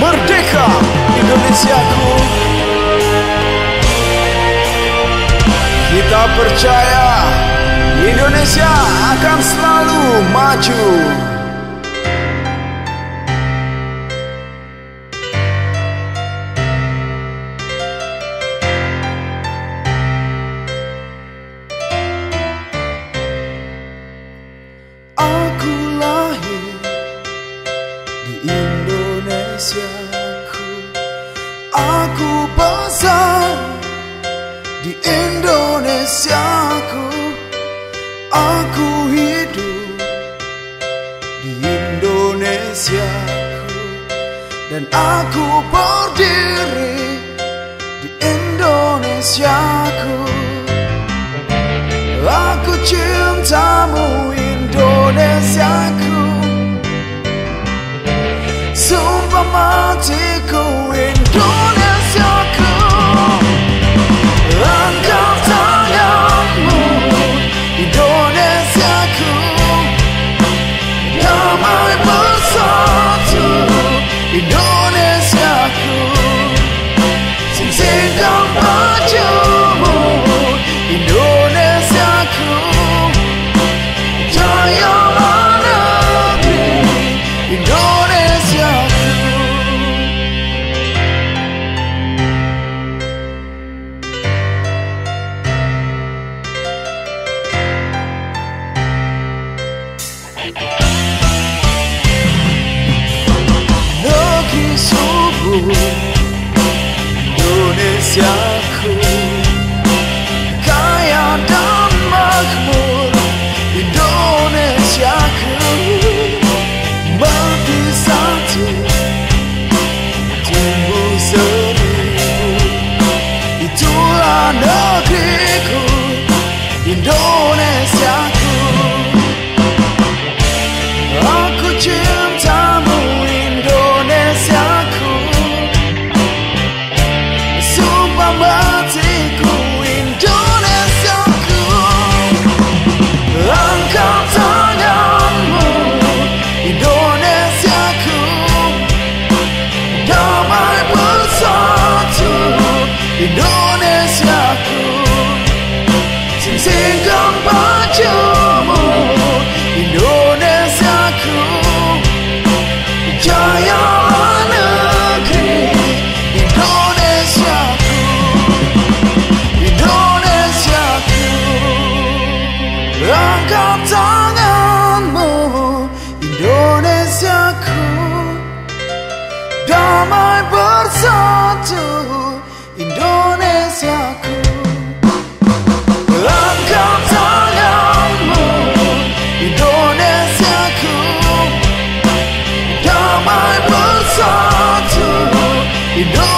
Merdeka Indonesia Indonesiaku Kita percaya Indonesia akan selalu maju. Aku besar di Indonesiaku Aku hidup di Indonesiaku Dan aku berdiri di Indonesiaku Aku cintamu Indonesiaku Sumpah matiku Indonesiaku Negeri subur Indonesiaku Kaya dan makmur Indonesiaku Mati satu bersatu Indonesiaku. Langkah tanganmu Indonesiaku. Damai bersatu Indonesiaku